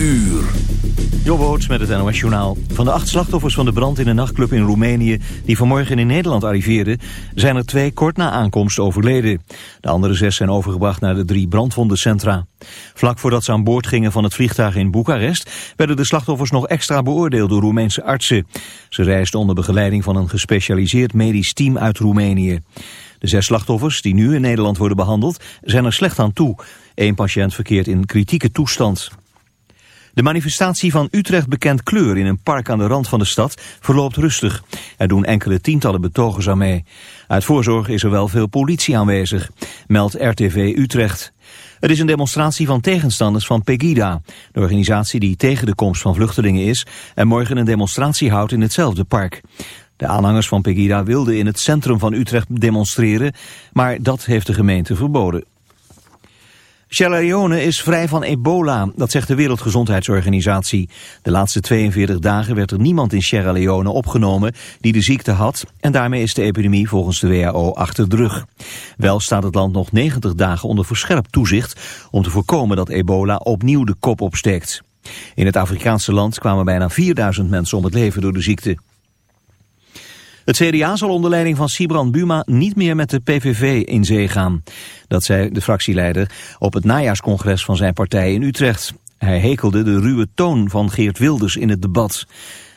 Uur. Jobboots met het NOS Journaal. Van de acht slachtoffers van de brand in een nachtclub in Roemenië... die vanmorgen in Nederland arriveerden... zijn er twee kort na aankomst overleden. De andere zes zijn overgebracht naar de drie brandwondencentra. Vlak voordat ze aan boord gingen van het vliegtuig in Boekarest... werden de slachtoffers nog extra beoordeeld door Roemeense artsen. Ze reisden onder begeleiding van een gespecialiseerd medisch team uit Roemenië. De zes slachtoffers, die nu in Nederland worden behandeld, zijn er slecht aan toe. Eén patiënt verkeert in kritieke toestand. De manifestatie van Utrecht Bekend Kleur in een park aan de rand van de stad verloopt rustig. Er doen enkele tientallen betogers aan mee. Uit voorzorg is er wel veel politie aanwezig, meldt RTV Utrecht. Het is een demonstratie van tegenstanders van Pegida, de organisatie die tegen de komst van vluchtelingen is en morgen een demonstratie houdt in hetzelfde park. De aanhangers van Pegida wilden in het centrum van Utrecht demonstreren, maar dat heeft de gemeente verboden. Sierra Leone is vrij van ebola, dat zegt de Wereldgezondheidsorganisatie. De laatste 42 dagen werd er niemand in Sierra Leone opgenomen die de ziekte had... en daarmee is de epidemie volgens de WHO achter de rug. Wel staat het land nog 90 dagen onder verscherpt toezicht... om te voorkomen dat ebola opnieuw de kop opsteekt. In het Afrikaanse land kwamen bijna 4000 mensen om het leven door de ziekte. Het CDA zal onder leiding van Sibran Buma niet meer met de PVV in zee gaan. Dat zei de fractieleider op het najaarscongres van zijn partij in Utrecht. Hij hekelde de ruwe toon van Geert Wilders in het debat.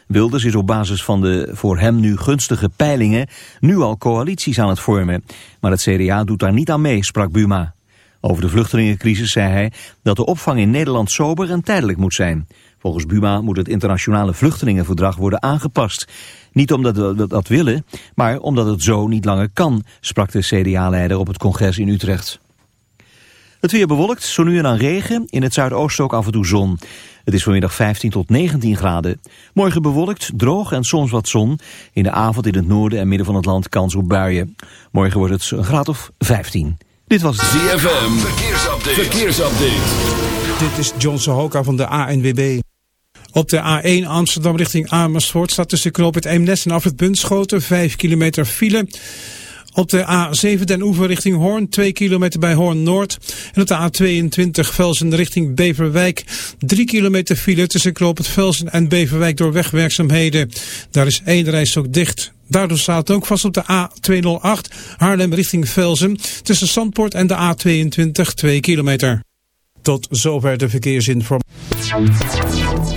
Wilders is op basis van de voor hem nu gunstige peilingen nu al coalities aan het vormen. Maar het CDA doet daar niet aan mee, sprak Buma. Over de vluchtelingencrisis zei hij dat de opvang in Nederland sober en tijdelijk moet zijn. Volgens Buma moet het internationale vluchtelingenverdrag worden aangepast. Niet omdat we dat willen, maar omdat het zo niet langer kan, sprak de CDA-leider op het congres in Utrecht. Het weer bewolkt, zo nu en dan regen, in het zuidoosten ook af en toe zon. Het is vanmiddag 15 tot 19 graden. Morgen bewolkt, droog en soms wat zon. In de avond in het noorden en midden van het land kans op buien. Morgen wordt het een graad of 15. Dit was ZFM, verkeersupdate. verkeersupdate. Dit is John Sohoka van de ANWB. Op de A1 Amsterdam richting Amersfoort staat tussen knoop het Eemnes en het Bunschoten 5 kilometer file. Op de A7 Den Oever richting Hoorn, 2 kilometer bij Hoorn Noord. En op de A22 Velsen richting Beverwijk, 3 kilometer file tussen Knoop het Velsen en Beverwijk door wegwerkzaamheden. Daar is één reis ook dicht. Daardoor staat ook vast op de A208 Haarlem richting Velsen tussen Zandpoort en de A22 2 kilometer. Tot zover de verkeersinformatie.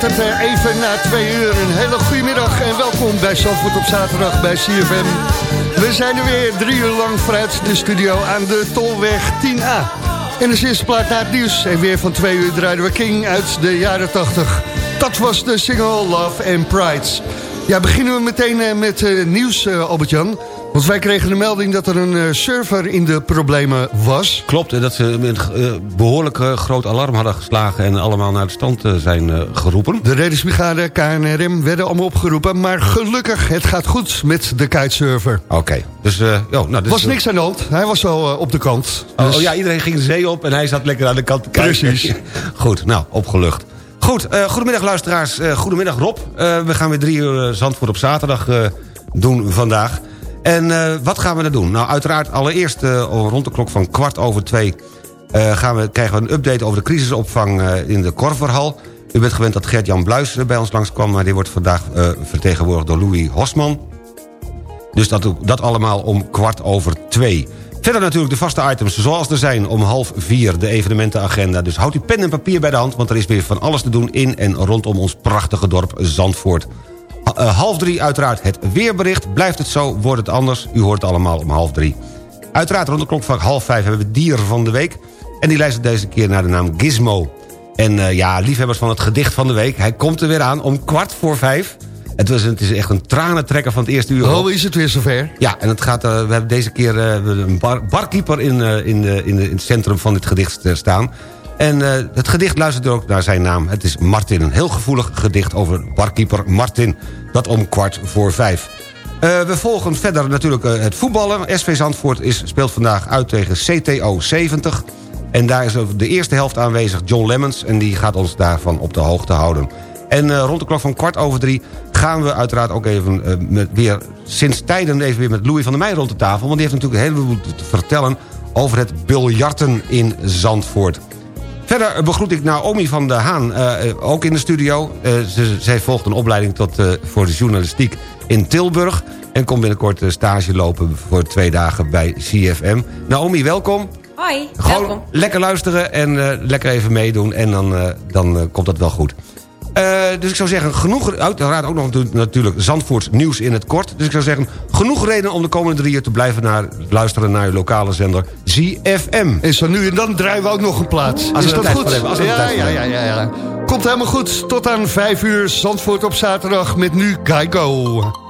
Eh, even na twee uur. Een hele goede middag en welkom bij Zandvoort op zaterdag bij CFM. We zijn er weer drie uur lang vanuit de studio aan de Tolweg 10A. En de eerste plaat naar het nieuws. En weer van twee uur draaiden we King uit de jaren 80. Dat was de single Love and Prides. Ja, beginnen we meteen eh, met uh, nieuws, Albert-Jan. Want wij kregen de melding dat er een uh, server in de problemen was. Klopt, en dat ze met uh, behoorlijk uh, groot alarm hadden geslagen... en allemaal naar de stand zijn geroepen. De reddingsbrigade, KNRM werden allemaal opgeroepen... maar gelukkig, het gaat goed met de kitesurfer. Oké, okay. dus... Oh, nou, dus was niks aan de hand, hij was al op de kant. Dus... Oh, oh, ja, iedereen ging de zee op en hij zat lekker aan de kant te kijken. Precies. goed, nou, opgelucht. Goed, goedemiddag luisteraars, goedemiddag Rob. we gaan weer drie uur Zandvoort op zaterdag doen vandaag... En uh, wat gaan we er doen? Nou, uiteraard allereerst uh, rond de klok van kwart over twee... Uh, gaan we, krijgen we een update over de crisisopvang in de Korverhal. U bent gewend dat Gert-Jan Bluis bij ons langskwam... maar die wordt vandaag vertegenwoordigd door Louis Hosman. Dus dat, dat allemaal om kwart over twee. Verder natuurlijk de vaste items zoals er zijn om half vier de evenementenagenda. Dus houd uw pen en papier bij de hand... want er is weer van alles te doen in en rondom ons prachtige dorp Zandvoort. Uh, half drie uiteraard het weerbericht. Blijft het zo, wordt het anders. U hoort het allemaal om half drie. Uiteraard rond de klok van half vijf hebben we dier van de week. En die luistert deze keer naar de naam Gizmo. En uh, ja, liefhebbers van het gedicht van de week. Hij komt er weer aan om kwart voor vijf. Het, was, het is echt een tranentrekker van het eerste uur. Oh, is het weer zover? Ja, en het gaat, uh, we hebben deze keer een bar, barkeeper in, in, in, in, het centrum van dit gedicht staan. En uh, het gedicht luistert ook naar zijn naam. Het is Martin, een heel gevoelig gedicht over barkeeper Martin. Dat om kwart voor vijf. Uh, we volgen verder natuurlijk uh, het voetballen. SV Zandvoort is, speelt vandaag uit tegen CTO 70. En daar is de eerste helft aanwezig John Lemmens... en die gaat ons daarvan op de hoogte houden. En rond de klok van kwart over drie gaan we uiteraard ook even met weer... sinds tijden even weer met Louis van der Meij rond de tafel... want die heeft natuurlijk een heleboel te vertellen over het biljarten in Zandvoort. Verder begroet ik Naomi van der Haan, uh, ook in de studio. Uh, ze, zij volgt een opleiding tot, voor de journalistiek in Tilburg... en komt binnenkort stage lopen voor twee dagen bij CFM. Naomi, welkom. Hoi, Gewoon welkom. lekker luisteren en lekker even meedoen en dan, dan komt dat wel goed. Uh, dus ik zou zeggen, genoeg, uiteraard ook nog natuurlijk Zandvoorts nieuws in het kort. Dus ik zou zeggen, genoeg reden om de komende drie uur te blijven naar, luisteren naar je lokale zender ZFM. En zo nu en dan draaien we ook nog een plaats. Als Is dat goed? Hebben, als we ja, ja, ja, ja, ja. Komt helemaal goed. Tot aan vijf uur Zandvoort op zaterdag met nu Geico.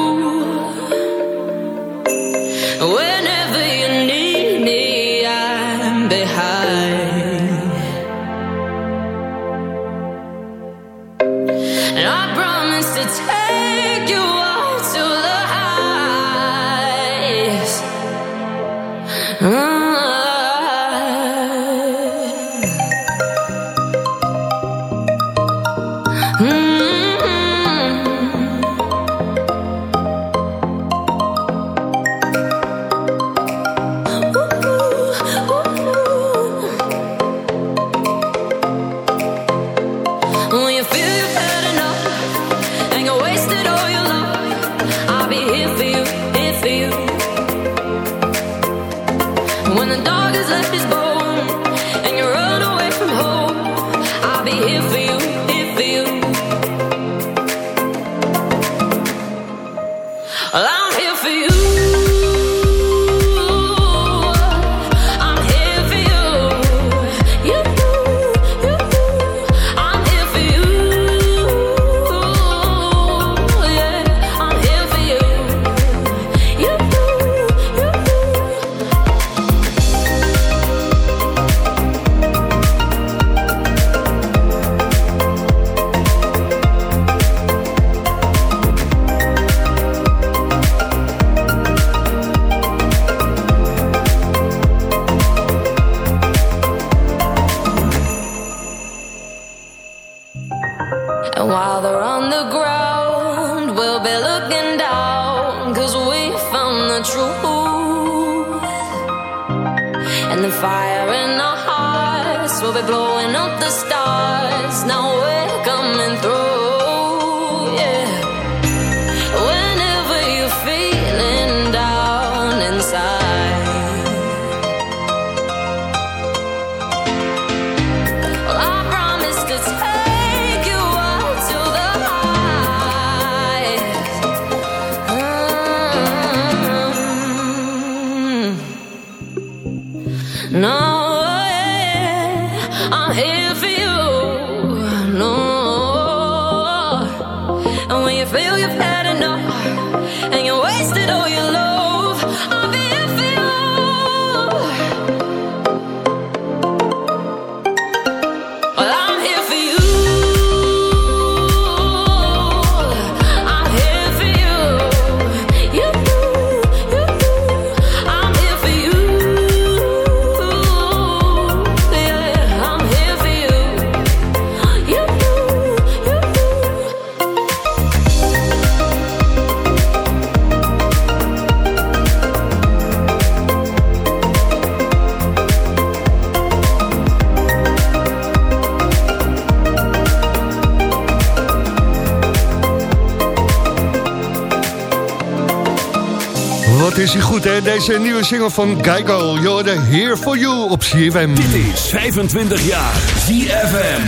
Wat is hij goed, hè? Deze nieuwe single van Geico. You're Here For You op CFM. Dit is 25 jaar ZFM.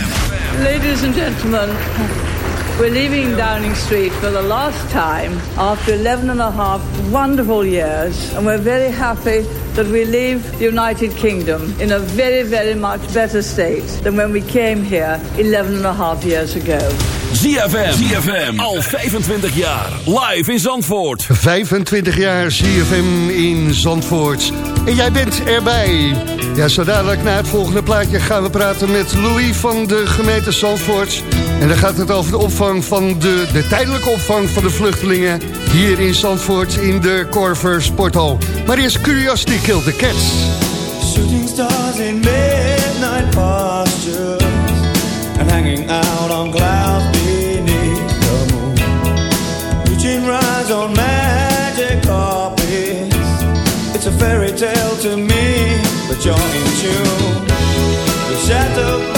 Ladies and gentlemen, we're leaving Downing Street for the last time after 11 and a half wonderful years, and we're very happy that we leave the United Kingdom in a very, very much better state than when we came here 11 and a half years ago. ZFM. ZFM. Al 25 jaar. Live in Zandvoort. 25 jaar CFM in Zandvoort. En jij bent erbij. Ja, zo dadelijk na het volgende plaatje gaan we praten met Louis van de gemeente Zandvoort. En dan gaat het over de opvang van de, de tijdelijke opvang van de vluchtelingen... hier in Zandvoort in de Corver Sporthal. Maar eerst Curiosity Killed the Cats. Shooting stars in midnight postures and hanging out on clouds. Reaching rides on magic carpets. It's a fairy tale to me, but you're in tune. You're shattered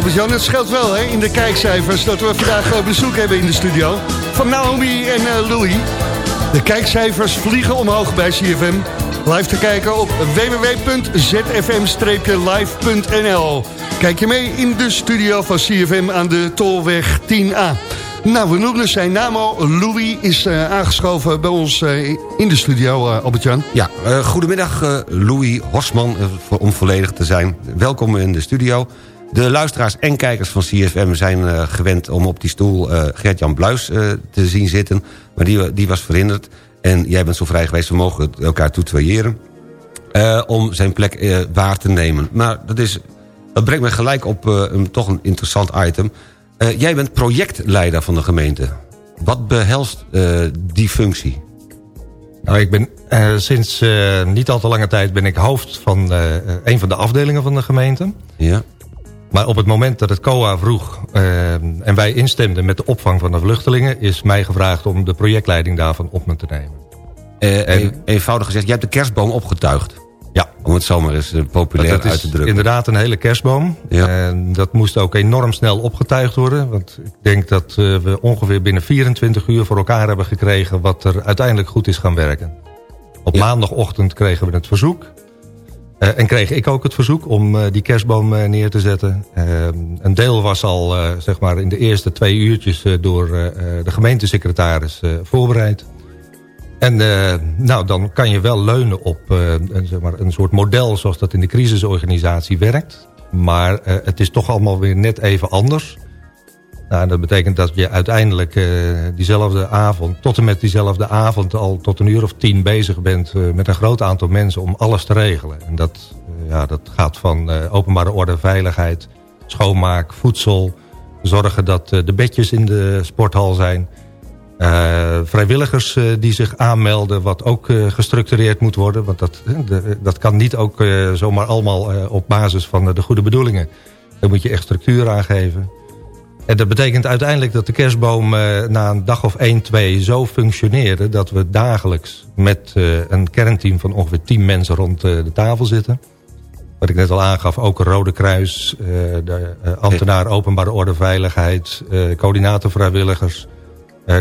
Albert-Jan, het scheelt wel hè, in de kijkcijfers dat we vandaag bezoek hebben in de studio. Van Naomi en eh, Louis. De kijkcijfers vliegen omhoog bij CFM. Live te kijken op www.zfm-live.nl. Kijk je mee in de studio van CFM aan de Tolweg 10A. Nou, we noemen zijn naam al. Louis is eh, aangeschoven bij ons eh, in de studio, Albert-Jan. Ja, goedemiddag Louis voor- om volledig te zijn. Welkom in de studio. De luisteraars en kijkers van CFM zijn eh, gewend om op die stoel eh, Gert-Jan Bluis eh, te zien zitten. Maar die, die was verhinderd. En jij bent zo vrij geweest, we mogen elkaar tutoyeren. om zijn plek waar te nemen. Maar dat, is, dat brengt me gelijk op een, toch een interessant item. Jij bent projectleider van de gemeente. Wat behelst eh, die functie? Nou, ik ben sinds niet al te lange tijd ben ik hoofd van een van de afdelingen van de gemeente. Ja. Maar op het moment dat het COA vroeg eh, en wij instemden met de opvang van de vluchtelingen... is mij gevraagd om de projectleiding daarvan op me te nemen. Eh, een- eenvoudig gezegd, jij hebt de kerstboom opgetuigd. Ja. Om het zomaar eens eh, populair dat uit is te drukken. inderdaad een hele kerstboom. Ja. En dat moest ook enorm snel opgetuigd worden. Want ik denk dat eh, we ongeveer binnen 24 uur voor elkaar hebben gekregen... wat er uiteindelijk goed is gaan werken. Op Ja. maandagochtend kregen we het verzoek. Eh, en kreeg ik ook het verzoek om eh, die kerstboom eh, neer te zetten. Een deel was al zeg maar in de eerste twee uurtjes door de gemeentesecretaris voorbereid. En nou, dan kan je wel leunen op een, zeg maar, een soort model zoals dat in de crisisorganisatie werkt. Maar het is toch allemaal weer net even anders. Nou, dat betekent dat je uiteindelijk eh, diezelfde avond, tot en met diezelfde avond al tot een uur of tien bezig bent eh, met een groot aantal mensen om alles te regelen. En dat, eh, ja, dat gaat van openbare orde, veiligheid, schoonmaak, voedsel, zorgen dat de bedjes in de sporthal zijn. Vrijwilligers die zich aanmelden, wat ook gestructureerd moet worden. Want dat, dat kan niet ook zomaar allemaal op basis van de goede bedoelingen. Daar moet je echt structuur aan geven. En dat betekent uiteindelijk dat de kerstboom eh, na een dag of 1, 2 zo functioneerde... dat we dagelijks met eh, een kernteam van ongeveer 10 mensen rond eh, de tafel zitten. Wat ik net al aangaf, ook een Rode Kruis, de ambtenaar openbare orde veiligheid... coördinator vrijwilligers,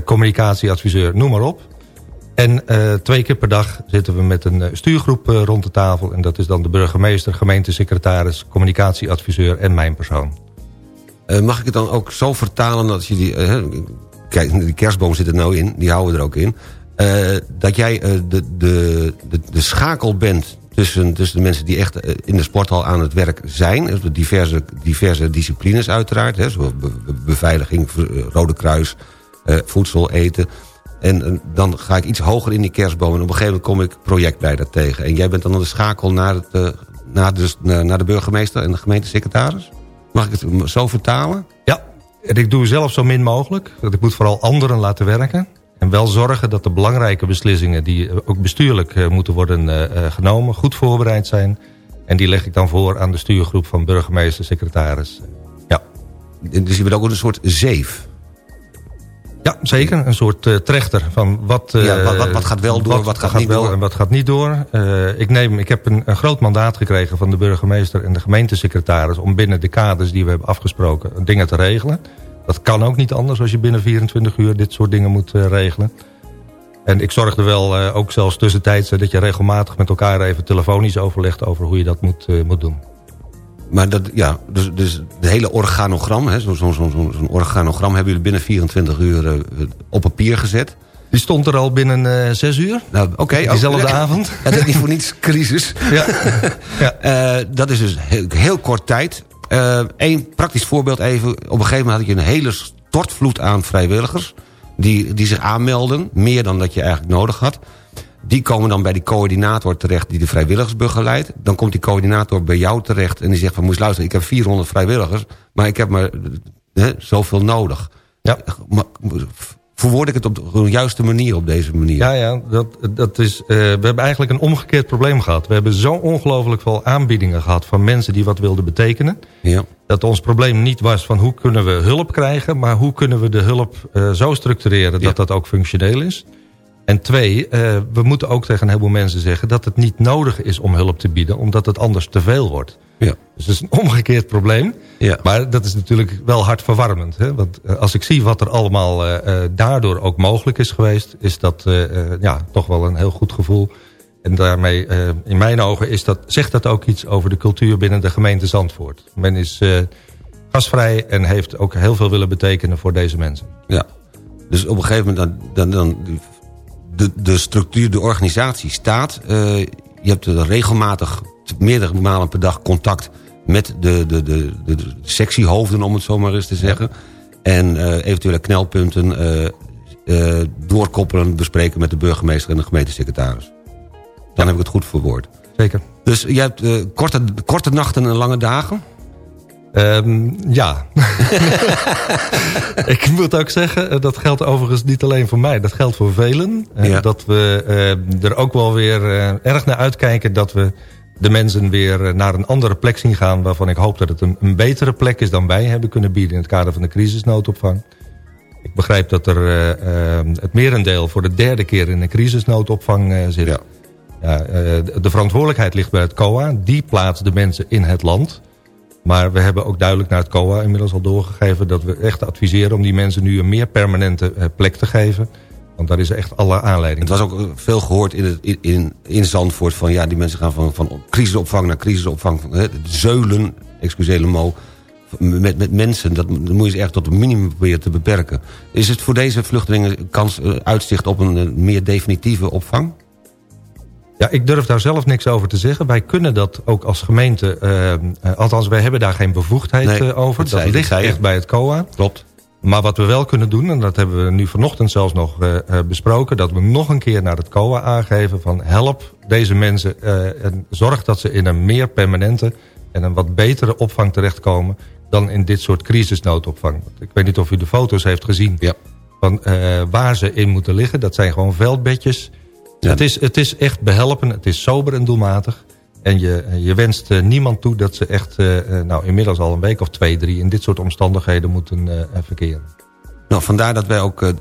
communicatieadviseur, noem maar op. En twee keer per dag zitten we met een stuurgroep rond de tafel. En dat is dan de burgemeester, gemeentesecretaris, communicatieadviseur en mijn persoon. Eh, mag ik het dan ook zo vertalen dat je die... eh, kijk, die kerstboom zit er nou in, die houden we er ook in. eh, dat jij de, de, de, de schakel bent tussen, tussen de mensen die echt in de sporthal aan het werk zijn. Dus de diverse, diverse disciplines uiteraard. Hè, zoals be- be- beveiliging, Rode Kruis, voedsel, eten. En dan ga ik iets hoger in die kerstboom. En op een gegeven moment kom ik projectleider tegen. En jij bent dan de schakel naar, het, naar, de, naar de burgemeester en de gemeentesecretaris? Mag ik het zo vertalen? Ja, en ik doe zelf zo min mogelijk. Want ik moet vooral anderen laten werken. En wel zorgen dat de belangrijke beslissingen... die eh, ook bestuurlijk eh, moeten worden eh, genomen... goed voorbereid zijn. En die leg ik dan voor aan de stuurgroep van burgemeester, secretaris. Ja, Dus je bent ook een soort zeef. Ja zeker. Een soort eh, trechter van wat, eh, Ja, wat- wat- wat gaat wel door, wat gaat niet wel door? en wat gaat niet door. Eh, ik, neem, ik heb een, een groot mandaat gekregen van de burgemeester en de gemeentesecretaris... om binnen de kaders die we hebben afgesproken dingen te regelen. Dat kan ook niet anders als je binnen 24 uur dit soort dingen moet regelen. En ik zorg er wel ook zelfs tussentijds... dat je regelmatig met elkaar even telefonisch overlegt... over hoe je dat moet, moet doen. Maar dat, ja, dus, dus het hele organogram, zo'n zo, zo, zo, organogram... hebben jullie binnen 24 uur eh, op papier gezet. Die stond er al binnen eh, zes uur. Nou, oké. ook- Diezelfde avond. Het is niet voor niets crisis. Ja. ja. Eh, dat is dus heel, heel kort tijd. Eén praktisch voorbeeld even. Op een gegeven moment had je een hele stortvloed aan vrijwilligers... Die, die zich aanmelden, meer dan dat je eigenlijk nodig had. Die komen dan bij die coördinator terecht die de vrijwilligers begeleidt. Dan komt die coördinator bij jou terecht en die zegt van... moest luisteren, ik heb 400 vrijwilligers, maar ik heb maar eh, zoveel nodig. Ja. Maar, verwoord ik het op de juiste manier op deze manier? Ja, ja dat, dat is, uh, we hebben eigenlijk een omgekeerd probleem gehad. We hebben zo ongelooflijk veel aanbiedingen gehad van mensen die wat wilden betekenen. Ja. Dat ons probleem niet was van hoe kunnen we hulp krijgen... maar hoe kunnen we de hulp uh, zo structureren dat ja. dat ook functioneel is. En twee, uh, we moeten ook tegen een heleboel mensen zeggen... dat het niet nodig is om hulp te bieden, omdat het anders te veel wordt. Ja. Dus het is een omgekeerd probleem. Ja. Maar dat is natuurlijk wel hartverwarmend. Hè? Want eh, als ik zie wat er allemaal eh, eh, daardoor ook mogelijk is geweest... is dat eh, eh, ja, toch wel een heel goed gevoel. En daarmee, eh, in mijn ogen, is dat, zegt dat ook iets over de cultuur binnen de gemeente Zandvoort. Men is eh gasvrij en heeft ook heel veel willen betekenen voor deze mensen. Ja. Dus op een gegeven moment, dan, dan, dan de, de structuur, de organisatie staat. Eh, je hebt er regelmatig, meerdere malen per dag contact... met de, de, de, de, de sectiehoofden, om het zo maar eens te zeggen. En eh, eventuele knelpunten eh, doorkoppelen, bespreken... met de burgemeester en de gemeentesecretaris. Dan heb ik het goed verwoord. Zeker. Dus jij hebt korte, korte nachten en lange dagen? Ehm, ja. ik moet ook zeggen, eh, dat geldt overigens niet alleen voor mij. Dat geldt voor velen. Eh, Ja. Dat we eh, er ook wel weer erg naar uitkijken... dat we de mensen weer naar een andere plek zien gaan... waarvan ik hoop dat het een, een betere plek is dan wij hebben kunnen bieden... in het kader van de crisisnoodopvang. Ik begrijp dat er het merendeel voor de derde keer in een crisisnoodopvang zit. Ja. De verantwoordelijkheid ligt bij het COA. Die plaatst de mensen in het land. Maar we hebben ook duidelijk naar het COA inmiddels al doorgegeven... dat we echt adviseren om die mensen nu een meer permanente eh, plek te geven. Want daar is echt alle aanleiding. Het was ook eh, veel gehoord in, het, in- in, Zandvoort... van ja, die mensen gaan van, van crisisopvang naar crisisopvang. Zeulen, excuseer mot, met, met mensen. Dat moet je ze echt tot een minimum proberen te beperken. Is het voor deze vluchtelingen kans, eh, uitzicht op een meer definitieve opvang? Ja, ik durf daar zelf niks over te zeggen. Wij kunnen dat ook als gemeente... eh, eh, althans, wij hebben daar geen bevoegdheid Nee, eh, over. dat Dat, ligt echt bij het COA. Klopt. Maar wat we wel kunnen doen, en dat hebben we nu vanochtend zelfs nog besproken... dat we nog een keer naar het COA aangeven van help deze mensen... en zorg dat ze in een meer permanente en een wat betere opvang terechtkomen... dan in dit soort crisisnoodopvang. Ik weet niet of u de foto's heeft gezien Ja. van waar ze in moeten liggen. Dat zijn gewoon veldbedjes. Ja. Het, is, het is echt behelpen, het is sober en doelmatig. En je, je wenst eh, niemand toe dat ze echt eh, eh, nou, inmiddels al een week of twee, drie... in dit soort omstandigheden moeten eh, verkeren. Nou, vandaar dat wij ook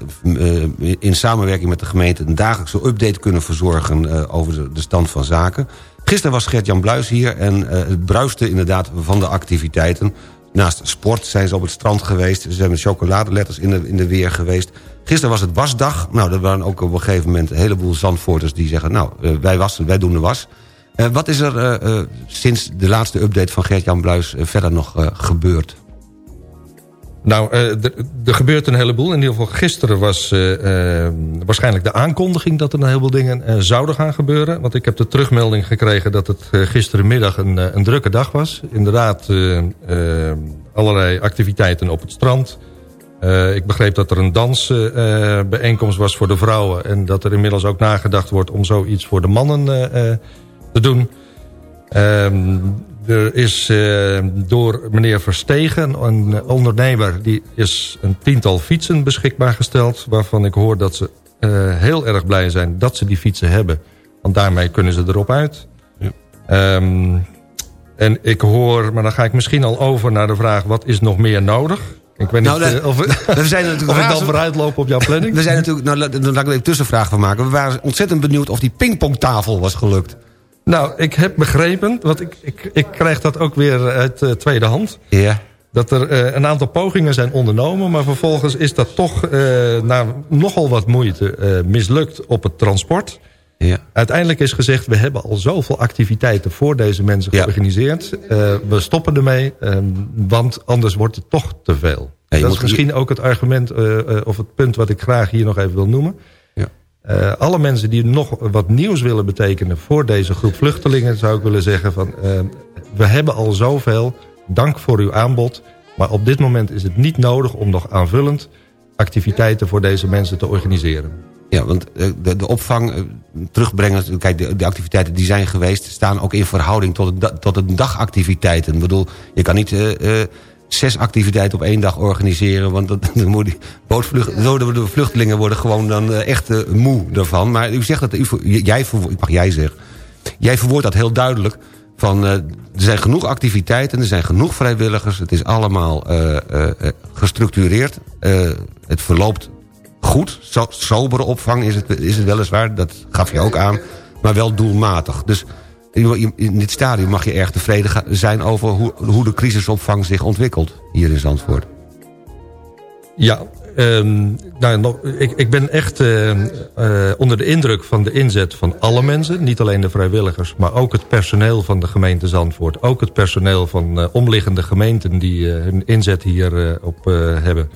in samenwerking met de gemeente... een dagelijkse update kunnen verzorgen over de, de stand van zaken. Gisteren was Gert-Jan Bluis hier en het bruiste inderdaad van de activiteiten. Naast sport zijn ze op het strand geweest. Ze zijn met chocoladeletters in de, in de weer geweest. Gisteren was het wasdag. Nou, er waren ook op een gegeven moment een heleboel zandvoorters die zeggen... nou, eh, wij wassen, wij doen de was. Eh, wat is er eh, sinds de laatste update van Gert-Jan Bluis verder nog gebeurd? Nou, er gebeurt een heleboel. In ieder geval gisteren was waarschijnlijk de aankondiging... dat er een heleboel dingen zouden gaan gebeuren. Want ik heb de terugmelding gekregen dat het gisterenmiddag een, een drukke dag was. Inderdaad, allerlei activiteiten op het strand. Eh, ik begreep dat er een dansbijeenkomst was voor de vrouwen... en dat er inmiddels ook nagedacht wordt om zoiets voor de mannen eh, eh, te doen... Ehm, er is door meneer Verstegen, een ondernemer... die is een tiental fietsen beschikbaar gesteld... waarvan ik hoor dat ze heel erg blij zijn dat ze die fietsen hebben. Want daarmee kunnen ze erop uit. Ja. Ehm, en ik hoor, maar dan ga ik misschien al over naar de vraag... wat is nog meer nodig? Ik weet niet Nou, of, we zijn natuurlijk of ik dan vooruit loop op jouw planning. We zijn natuurlijk, nou, laat laat ik er een tussenvraag van maken. We waren ontzettend benieuwd of die pingpongtafel was gelukt. Nou, ik heb begrepen, want ik, ik, ik krijg dat ook weer uit eh, tweede hand... Ja. dat er eh, een aantal pogingen zijn ondernomen... maar vervolgens is dat toch eh, na nogal wat moeite mislukt op het transport. Ja. Uiteindelijk is gezegd, we hebben al zoveel activiteiten voor deze mensen Ja. georganiseerd. Eh, we stoppen ermee, eh, want anders wordt het toch te veel. Ja, dat is misschien ook het argument eh, eh, of het punt wat ik graag hier nog even wil noemen. Ja. Alle mensen die nog wat nieuws willen betekenen voor deze groep vluchtelingen... zou ik willen zeggen van, eh, we hebben al zoveel, dank voor uw aanbod... maar op dit moment is het niet nodig om nog aanvullend activiteiten voor deze mensen te organiseren. Ja, want eh, de, de opvang eh, terugbrengen... Kijk, de, de activiteiten die zijn geweest... staan ook in verhouding tot, da- tot de dagactiviteiten. Ik bedoel, je kan niet eh, zes activiteiten op één dag organiseren... want dat, dan moet die bootvlucht, zo de vluchtelingen worden gewoon dan echt moe daarvan. Maar u zegt dat... U, jij, ik mag jij zeggen... Jij verwoordt dat heel duidelijk... Van, er zijn genoeg activiteiten, er zijn genoeg vrijwilligers... het is allemaal gestructureerd. Het verloopt goed. So, sobere opvang is het, is het weliswaar, dat gaf je ook aan. Maar wel doelmatig. Dus in dit stadium mag je erg tevreden zijn... over hoe, hoe de crisisopvang zich ontwikkelt hier in Zandvoort. Ja, ehm, nou, ik, ik ben echt eh, eh, onder de indruk van de inzet van alle mensen. Niet alleen de vrijwilligers, maar ook het personeel van de gemeente Zandvoort. Ook het personeel van eh, omliggende gemeenten die eh, hun inzet hierop op hebben.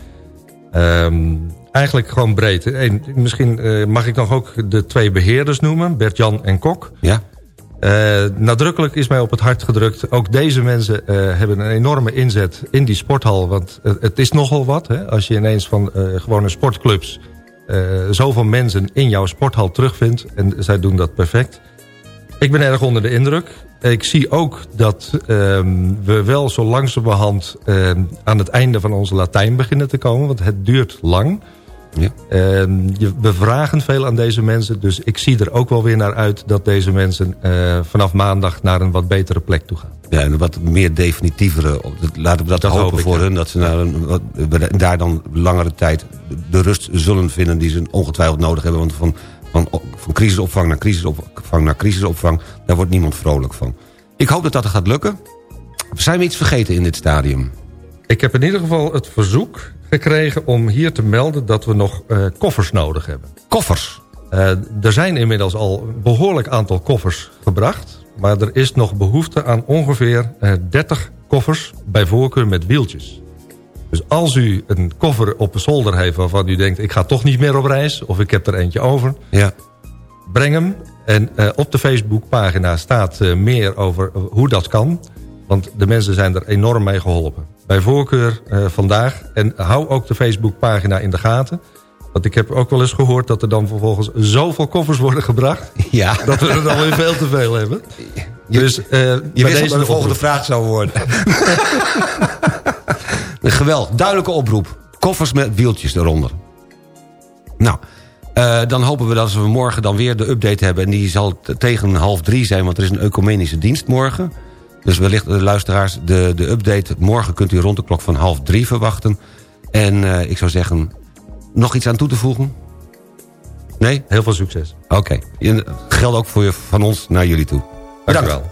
Ehm, eigenlijk gewoon breed. Eén, misschien eh, mag ik nog ook de twee beheerders noemen, Bert-Jan en Kok. Ja? Eh, nadrukkelijk is mij op het hart gedrukt. Ook deze mensen eh, hebben een enorme inzet in die sporthal. Want het is nogal wat. Hè, als je ineens van gewone sportclubs... zoveel mensen in jouw sporthal terugvindt. En zij doen dat perfect. Ik ben erg onder de indruk. Ik zie ook dat ehm, we wel zo langzamerhand... ehm, aan het einde van onze Latijn beginnen te komen. Want het duurt lang. Ja. Ehm, je, we vragen veel aan deze mensen. Dus ik zie er ook wel weer naar uit dat deze mensen eh, vanaf maandag naar een wat betere plek toe gaan. Ja, en een wat meer definitievere... Laten we dat, Dat hopen hoop ik, voor ja. hun... dat ze naar een, wat, daar dan langere tijd de rust zullen vinden... die ze ongetwijfeld nodig hebben. Want van, van, van crisisopvang naar crisisopvang naar crisisopvang... daar wordt niemand vrolijk van. Ik hoop dat dat gaat lukken. Zijn we iets vergeten in dit stadium? Ik heb in ieder geval het verzoek gekregen om hier te melden... dat we nog eh, koffers nodig hebben. Koffers? Eh, er zijn inmiddels al een behoorlijk aantal koffers gebracht... maar er is nog behoefte aan ongeveer eh 30 koffers... bij voorkeur met wieltjes. Dus als u een koffer op een zolder heeft waarvan u denkt... ik ga toch niet meer op reis of ik heb er eentje over... Ja. breng hem. En eh, op de Facebookpagina staat eh, meer over eh, hoe dat kan. Want de mensen zijn er enorm mee geholpen. Bij voorkeur eh, vandaag. En hou ook de Facebookpagina in de gaten. Want ik heb ook wel eens gehoord dat er dan vervolgens zoveel koffers worden gebracht. Ja. Dat we er dan weer veel te veel hebben. Dus, bij Je wist deze wat de volgende vraag zou worden. Geweld, duidelijke oproep. Koffers met wieltjes eronder. Nou, eh, dan hopen we dat we morgen dan weer de update hebben. En die zal tegen half drie zijn, want er is een ecumenische dienst morgen. Dus wellicht, de luisteraars, de, de update... morgen kunt u rond de klok van half drie verwachten. En eh, ik zou zeggen, nog iets aan toe te voegen? Nee? Heel veel succes. Oké. Je- Geldt ook voor je, van ons naar jullie toe. Dank u wel.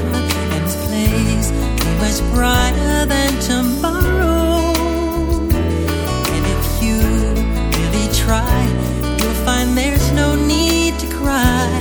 This place much brighter than tomorrow. And if you really try, you'll find there's no need to cry.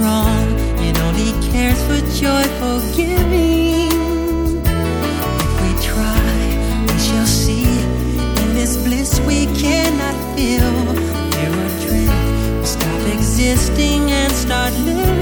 Strong, it only cares for joyful giving. If we try, we shall see. In this bliss we cannot feel. There are dreams, we stop existing and start living,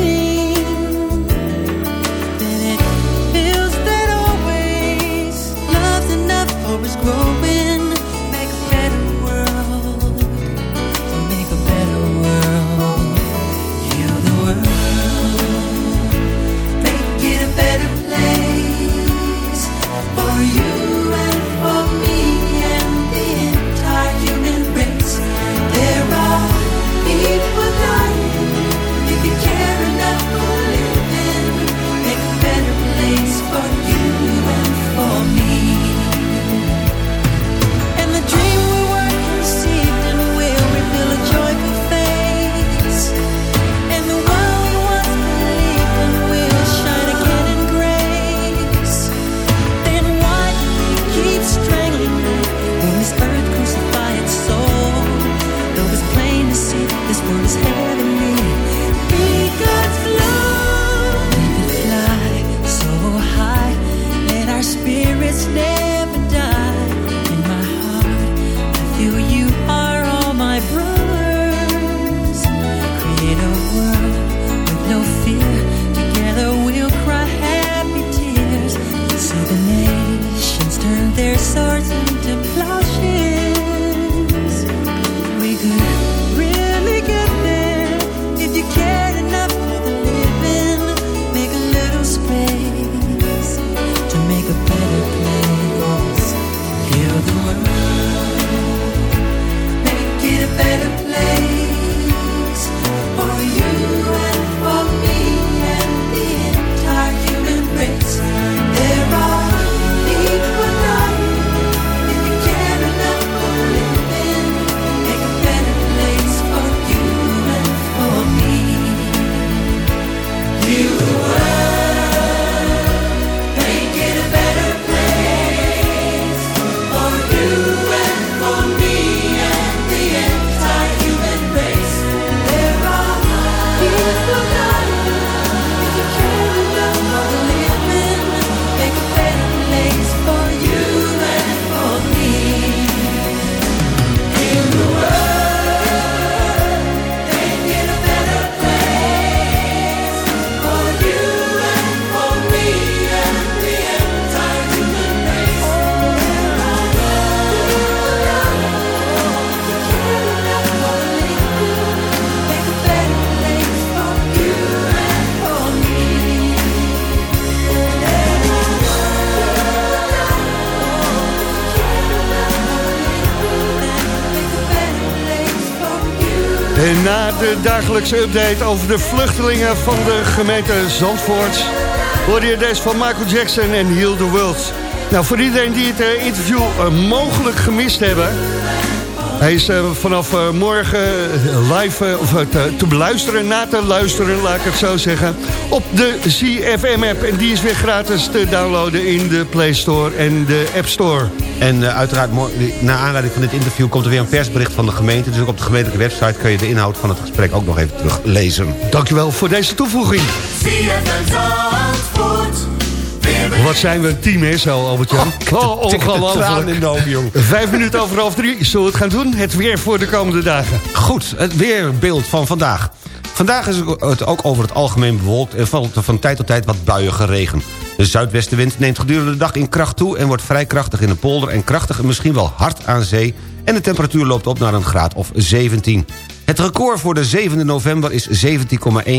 de dagelijkse update over de vluchtelingen van de gemeente Zandvoort... hoor je deze van Michael Jackson en Heal the World. Nou, voor iedereen die het eh, interview eh, mogelijk gemist hebben... Hij is eh, vanaf eh, morgen eh, live of, te, te beluisteren, na te luisteren, laat ik het zo zeggen, op de CFM-app. En die is weer gratis te downloaden in de Play Store en de App Store. En eh, uiteraard, na aanleiding van dit interview... komt er weer een persbericht van de gemeente. Dus ook op de gemeentelijke website... kun je de inhoud van het gesprek ook nog even teruglezen. Dankjewel voor deze toevoeging. Wat zijn we een team, hè, zo, Albert-Jan? Oh, ogen, jong. Vijf minuten over half drie. Zullen we het gaan doen? Het weer voor de komende dagen. Goed, het weerbeeld van vandaag. Vandaag is het ook over het algemeen bewolkt... en valt er van tijd tot tijd wat buiige regen. De zuidwestenwind neemt gedurende de dag in kracht toe... en wordt vrij krachtig in de polder en krachtig en misschien wel hard aan zee... en de temperatuur loopt op naar een graad of 17. Het record voor de 7e november is 17,1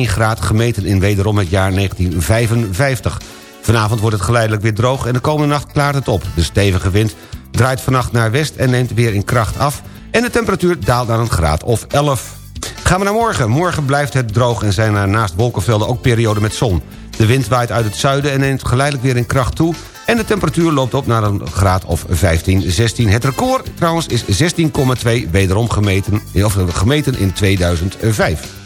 graad... gemeten in wederom het jaar 1955. Vanavond wordt het geleidelijk weer droog en de komende nacht klaart het op. De stevige wind draait vannacht naar west en neemt weer in kracht af... en de temperatuur daalt naar een graad of 11. Gaan we naar morgen. Morgen blijft het droog en zijn er naast wolkenvelden ook perioden met zon. De wind waait uit het zuiden en neemt geleidelijk weer in kracht toe... en de temperatuur loopt op naar een graad of 15, 16. Het record trouwens is 16,2, wederom gemeten, of gemeten in 2005.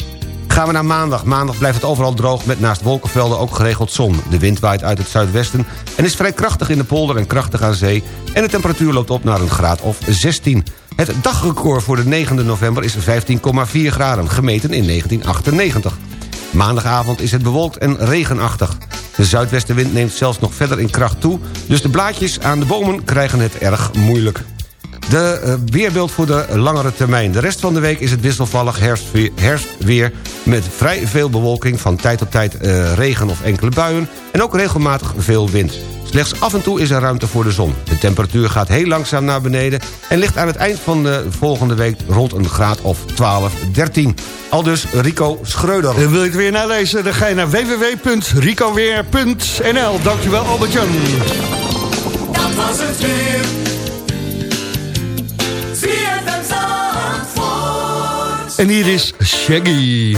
Gaan we naar maandag. Maandag blijft het overal droog met naast wolkenvelden ook geregeld zon. De wind waait uit het zuidwesten en is vrij krachtig in de polder en krachtig aan zee. En de temperatuur loopt op naar een graad of 16. Het dagrecord voor de 9e november is 15,4 graden, gemeten in 1998. Maandagavond is het bewolkt en regenachtig. De zuidwestenwind neemt zelfs nog verder in kracht toe... dus de blaadjes aan de bomen krijgen het erg moeilijk. De eh, weerbeeld voor de langere termijn. De rest van de week is het wisselvallig herfstweer, herfstweer met vrij veel bewolking van tijd tot tijd eh, regen of enkele buien... en ook regelmatig veel wind. Slechts af en toe is er ruimte voor de zon. De temperatuur gaat heel langzaam naar beneden... en ligt aan het eind van de volgende week rond een graad of 12, 13. Al dus Rico Schreuder. En wil je het weer nalezen? Dan ga je naar www.ricoweer.nl. Dankjewel Albert-Jan. Dat was het weer. En hier is Shaggy.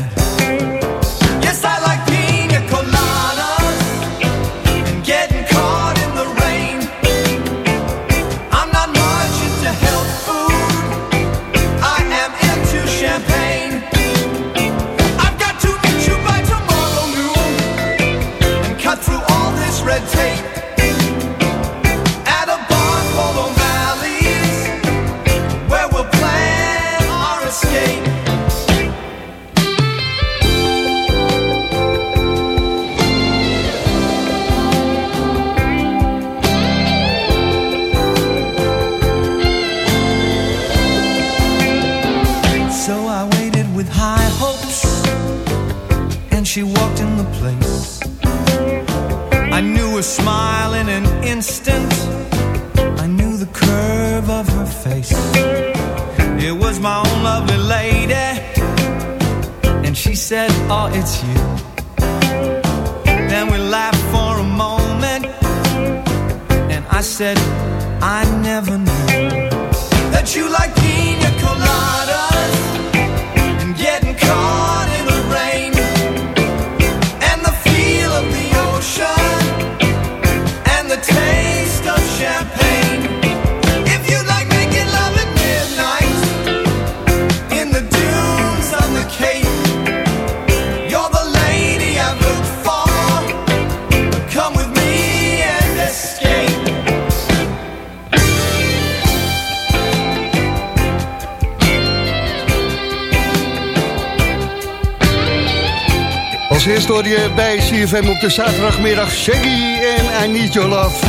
CFM op de zaterdagmiddag Shaggy en I Need Your Love.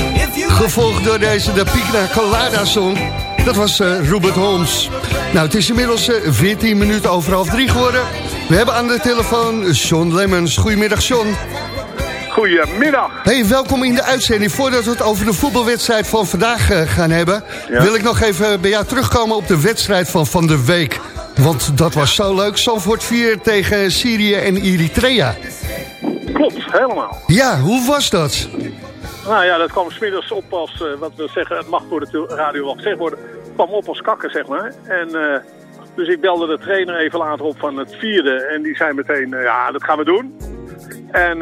Gevolgd door deze de Pina Colada song. Dat was eh, Robert Holmes. Nou, het is inmiddels eh, 14 minuten over half drie geworden. We hebben aan de telefoon Sean Lemmens. Goedemiddag, Sean. Goedemiddag. Hey, welkom in de uitzending. Voordat we het over de voetbalwedstrijd van vandaag eh, gaan hebben... Ja. wil ik nog even bij jou terugkomen op de wedstrijd van van de week. Want dat was zo leuk. Zandvoort 4 tegen Syrië en Eritrea. Klopt, helemaal. Ja, hoe was dat? Nou ja, dat kwam smiddags op als, eh, wat we zeggen, het mag door de radio wel gezegd worden, kwam op als kakken, zeg maar. En eh, dus ik belde de trainer even later op van het vierde en die zei meteen, eh, ja, dat gaan we doen. En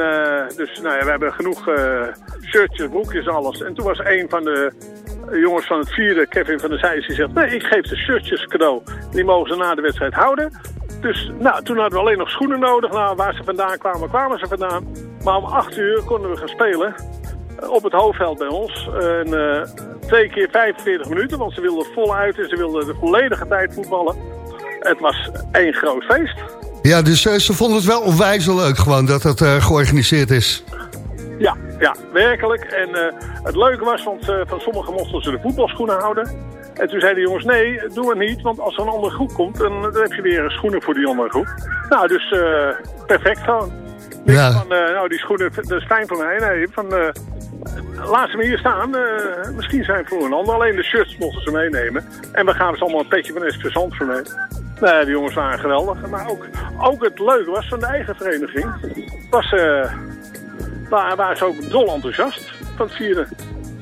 dus, nou ja, we hebben genoeg shirtjes, broekjes, alles. En toen was een van de jongens van het vierde, Kevin van der Zijs, die zegt, nee, ik geef de shirtjes cadeau. Die mogen ze na de wedstrijd houden. Dus nou, toen hadden we alleen nog schoenen nodig. Nou, waar ze vandaan kwamen, kwamen ze vandaan. Maar om acht uur konden we gaan spelen. eh, Op het hoofdveld bij ons. En, eh, twee keer 45 minuten, want ze wilden voluit en ze wilden de volledige tijd voetballen. Het was één groot feest. Ja, dus eh, ze vonden het wel onwijs leuk gewoon dat dat eh, georganiseerd is. Ja, ja, werkelijk. En het leuke was, want van sommigen mochten ze de voetbalschoenen houden. En toen zeiden de jongens, nee, doe het niet, want als er een andere groep komt, dan, dan heb je weer schoenen voor die andere groep. Nou, dus eh, perfect gewoon. Ja. van, eh, nou, die schoenen, dat is fijn voor mij. Nee, van, eh, laat ze me hier staan. misschien zijn voor een ander. Alleen de shirts mochten ze meenemen. En we gaven ze allemaal een petje van SV Zandvoort mee. Nee, die jongens waren geweldig. Maar ook, ook het leuke was van de eigen vereniging. Was, daar waren ze ook dol enthousiast van het vieren.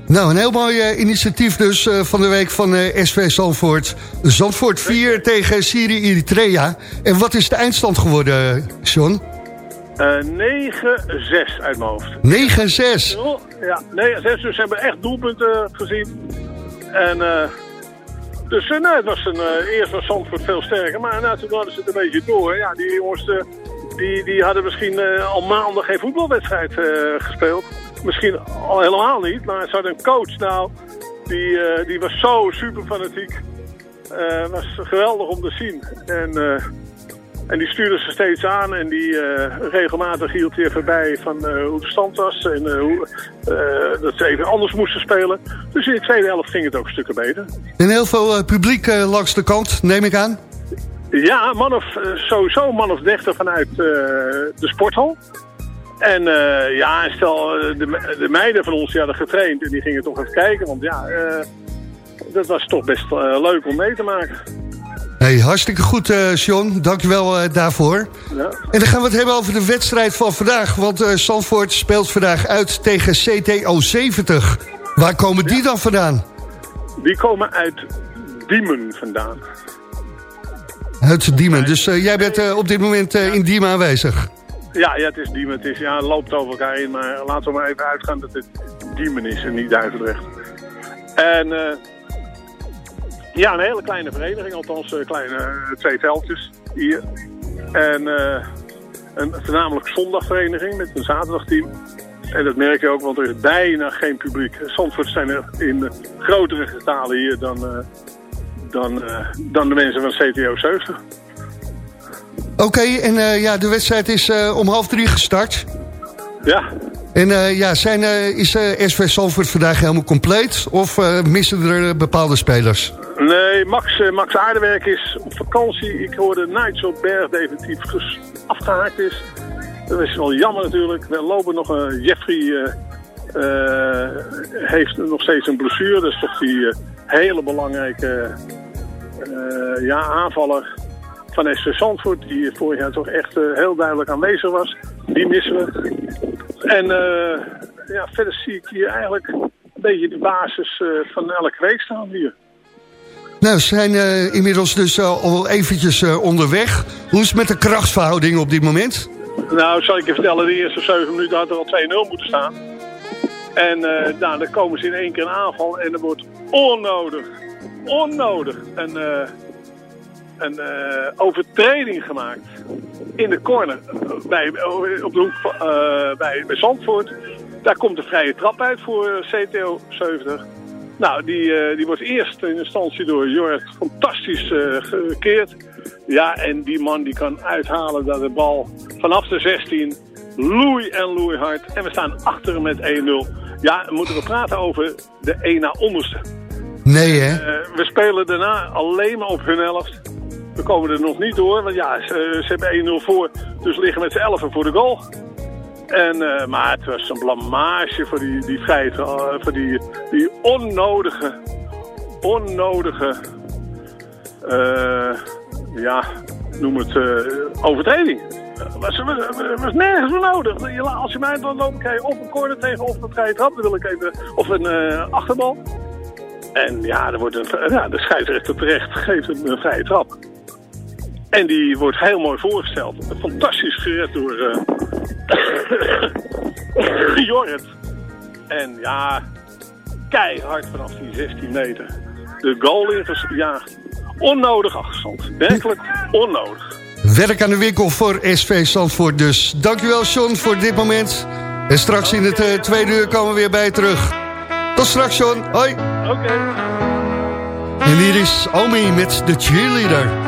Nou, een heel mooi eh, initiatief dus eh, van de week van eh, SV Zandvoort. Zandvoort 4 tegen Syrië-Eritrea. En wat is de eindstand geworden, John? Eh 9-6 uit mijn hoofd. 9-6. Ja, 9-6. Dus ze hebben echt doelpunten gezien. En dus nou, het was een, eh, eerst was Zandvoort veel sterker. Maar nou, toen hadden ze het een beetje door. Ja, die jongens die, die hadden misschien eh, al maanden geen voetbalwedstrijd gespeeld. Misschien al helemaal niet. Maar ze hadden een coach nou. Die, eh, die was zo super fanatiek. Eh, was geweldig om te zien. En, eh, en die stuurde ze steeds aan en die regelmatig hield hij even bij van hoe de stand was en hoe, dat ze even anders moesten spelen. Dus in de tweede helft ging het ook stukken beter. En heel veel publiek langs de kant, neem ik aan. Ja, man of, sowieso man of 30 vanuit de sporthal. En eh, ja, stel, eh, de, de meiden van ons die hadden getraind en die gingen toch even kijken. Want ja, eh, dat was toch best leuk om mee te maken. Hey, hartstikke goed, John. Dankjewel daarvoor. Ja. En dan gaan we het hebben over de wedstrijd van vandaag. Want Zandvoort speelt vandaag uit tegen CTO 70. Waar komen die dan vandaan? Die komen uit Diemen vandaan. Uit Diemen. Dus jij bent op dit moment in Diemen aanwezig. Ja, ja, het is Diemen. Het, is, ja, loopt over elkaar in, maar laten we maar even uitgaan dat het Diemen is en niet Duivendrecht. En eh, ja, een hele kleine vereniging, althans eh, kleine eh, twee veldjes hier. En een voornamelijk zondagvereniging met een zaterdagteam. En dat merk je ook, want er is bijna geen publiek. Zandvoort zijn er in grotere getalen hier dan, dan, dan de mensen van CTO 70. Oké, en eh, ja, de wedstrijd is eh, om half drie gestart. Ja, En eh, ja, zijn, is SV Zandvoort vandaag helemaal compleet? Of missen er bepaalde spelers? Nee, Max, Max Aardewerk is op vakantie. Ik hoorde Nigel Berg definitief afgehaakt is. Dat is wel jammer natuurlijk. We lopen nog een Jeffrey heeft nog steeds een blessure. Dat is toch die hele belangrijke ja, aanvaller van SV Zandvoort. Die vorig jaar toch echt eh, heel duidelijk aanwezig was. Die missen we. En eh, ja, verder zie ik hier eigenlijk een beetje de basis eh, van elke week staan hier. Nou, we zijn inmiddels dus al eventjes onderweg. Hoe is het met de krachtsverhouding op dit moment? Nou, zal ik je vertellen, de eerste 7 minuten had er al 2-0 moeten staan. En nou, dan komen ze in één keer in aanval en er wordt onnodig, onnodig een, een eh, overtreding gemaakt in de corner bij, op de hoek eh, bij, bij Zandvoort. Daar komt de vrije trap uit voor eh, CTO 70. Nou, die, die wordt eerst in instantie door Jorrit fantastisch gekeerd. Ja, en die man die kan uithalen dat de bal vanaf de 16 loei en loei hard. En we staan achter hem met 1-0. Ja, moeten we praten over de 1 na onderste. Nee, hè? We spelen daarna alleen maar op hun helft. We komen er nog niet door, want ja, ze, ze hebben 1-0 voor. Dus liggen met z'n 11 voor de goal. En, eh, maar het was een blamage voor die, die vrije, eh, voor die, die onnodige, onnodige, eh, ja, noem het eh, overtreding. Het was, was, nergens voor nodig. Je Als je mij dan loopt, krijg je of een corner tegen of een vrije trap. Wil ik even, of een eh, achterbal. En ja, er wordt een, ja, de scheidsrechter terecht geeft een vrije trap. En die wordt heel mooi voorgesteld. Fantastisch gered door eh Jorrit. En ja, keihard vanaf die 16 meter. De goal ingejaagd. Onnodig achterstand. Werkelijk onnodig. Werk aan de winkel voor SV Zandvoort dus. Dankjewel, John, voor dit moment. En straks in het eh, tweede uur komen we weer bij je terug. Tot straks, John. Hoi. Oké. En hier is Omi met de cheerleader.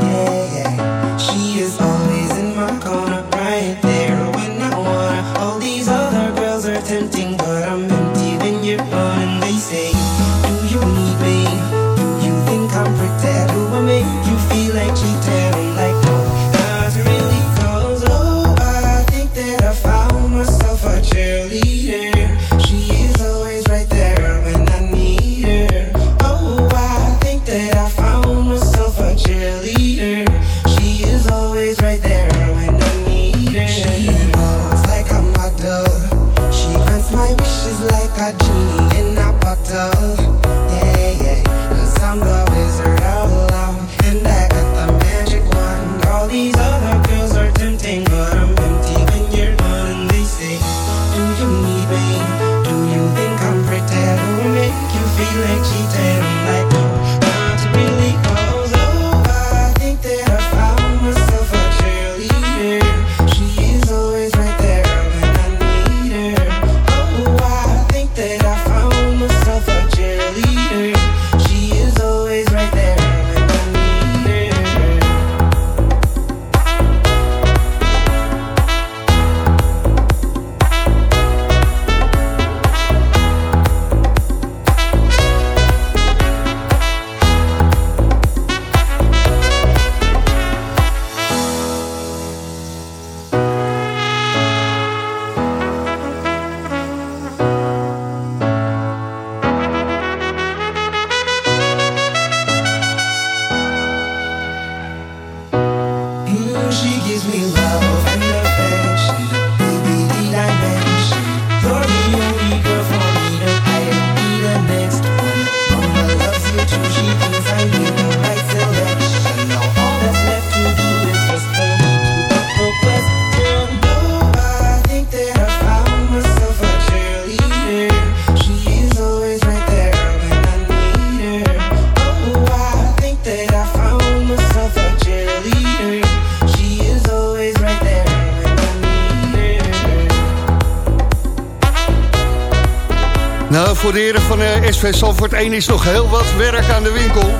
SV Salford 1 is nog heel wat werk aan de winkel.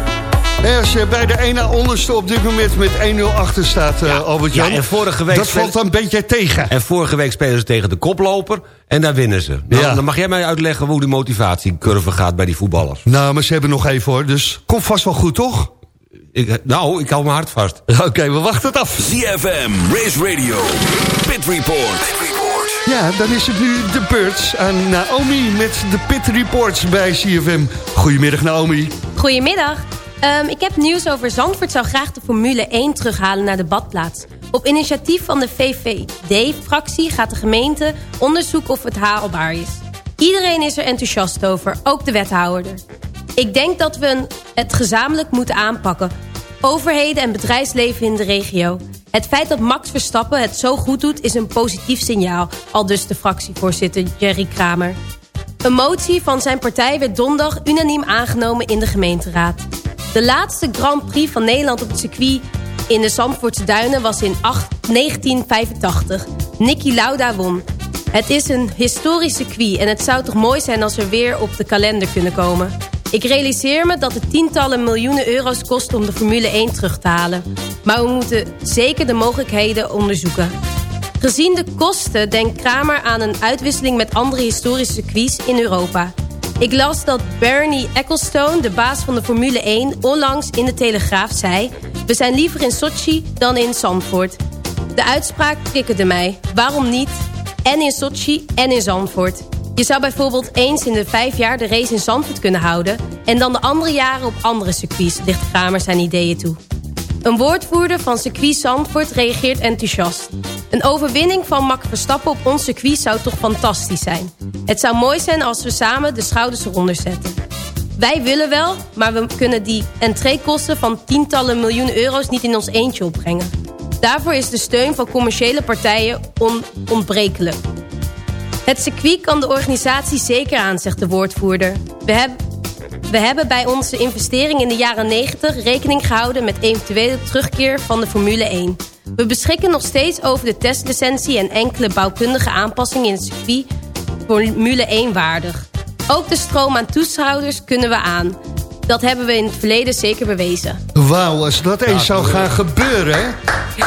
En als je bij de ene onderste op dit moment met 1-0 achter staat, eh Albert-Jan... Ja, en vorige week dat valt een beetje tegen. En vorige week spelen ze tegen de koploper en daar winnen ze. Nou, Ja. Dan mag jij mij uitleggen hoe die motivatiecurve gaat bij die voetballers. Nou, maar ze hebben nog even hoor, dus komt vast wel goed, toch? Ik, nou, ik hou mijn hart vast. Oké, we wachten het af. CFM, Race Radio, Pit Report. Ja, dan is het nu de beurt aan Naomi met de Pit Reports bij CFM. Goedemiddag Naomi. Goedemiddag. Ehm, ik heb nieuws over Zandvoort zou graag de Formule 1 terughalen naar de badplaats. Op initiatief van de VVD-fractie gaat de gemeente onderzoeken of het haalbaar is. Iedereen is er enthousiast over, ook de wethouder. Ik denk dat we het gezamenlijk moeten aanpakken. Overheden en bedrijfsleven in de regio. Het feit dat Max Verstappen het zo goed doet is een positief signaal. Al dus de fractievoorzitter Jerry Kramer. Een motie van zijn partij werd donderdag unaniem aangenomen in de gemeenteraad. De laatste Grand Prix van Nederland op het circuit in de Zandvoortse Duinen was in 8 1985. Nicky Lauda won. Het is een historisch circuit en het zou toch mooi zijn als we weer op de kalender kunnen komen. Ik realiseer me dat het tientallen miljoenen euro's kost om de Formule 1 terug te halen. Maar we moeten zeker de mogelijkheden onderzoeken. Gezien de kosten denkt Kramer aan een uitwisseling met andere historische circuits in Europa. Ik las dat Bernie Ecclestone, de baas van de Formule 1, onlangs in de Telegraaf zei... we zijn liever in Sochi dan in Zandvoort. De uitspraak triggerde mij. Waarom niet? En in Sochi en in Zandvoort. Je zou bijvoorbeeld eens in de vijf jaar de race in Zandvoort kunnen houden... en dan de andere jaren op andere circuits, ligt Kramer zijn ideeën toe. Een woordvoerder van circuit Zandvoort reageert enthousiast. Een overwinning van Max Verstappen op ons circuit zou toch fantastisch zijn. Het zou mooi zijn als we samen de schouders eronder zetten. Wij willen wel, maar we kunnen die entreekosten van tientallen miljoenen euro's niet in ons eentje opbrengen. Daarvoor is de steun van commerciële partijen onontbrekelijk. Het circuit kan de organisatie zeker aan, zegt de woordvoerder. We hebben we hebben bij onze investering in de jaren 90 rekening gehouden met eventuele terugkeer van de Formule 1. We beschikken nog steeds over de testlicentie en enkele bouwkundige aanpassingen in het circuit Formule 1 waardig. Ook de stroom aan toeschouwers kunnen we aan. Dat hebben we in het verleden zeker bewezen. Wauw, als dat eens zou gaan gebeuren, hè?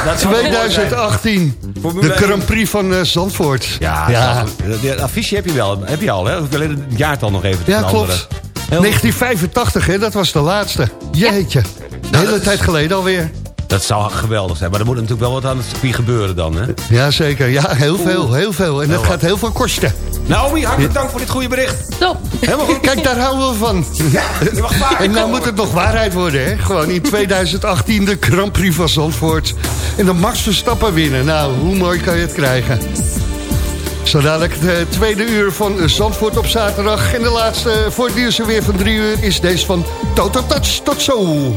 Dat zou mooi zijn. 2018, Formule de Grand Prix van eh, Zandvoort. Ja, ja. De affiche heb je wel. Heb je al, hè? Alleen het jaartal nog even te Ja, veranderen. klopt. Heel- 1985, hè, dat was de laatste. Jeetje, de hele tijd geleden alweer. Dat zou geweldig zijn. Maar er moet natuurlijk wel wat aan het circuit gebeuren dan, hè? Ja, zeker. Ja, heel veel, heel veel. En dat Heel gaat heel veel kosten. Naomi, hartelijk dank voor dit goede bericht. Top. Helemaal goed. Kijk, daar houden we van. je mag vaker En nou komen. moet het nog waarheid worden, hè? Gewoon in 2018 de Grand Prix van Zandvoort. En dan Max Verstappen winnen. Nou, hoe mooi kan je het krijgen? Zo dadelijk het eh, tweede uur van Zandvoort op zaterdag. En de laatste voor het nieuws weer van drie uur is deze van Toto Touch. Tot zo!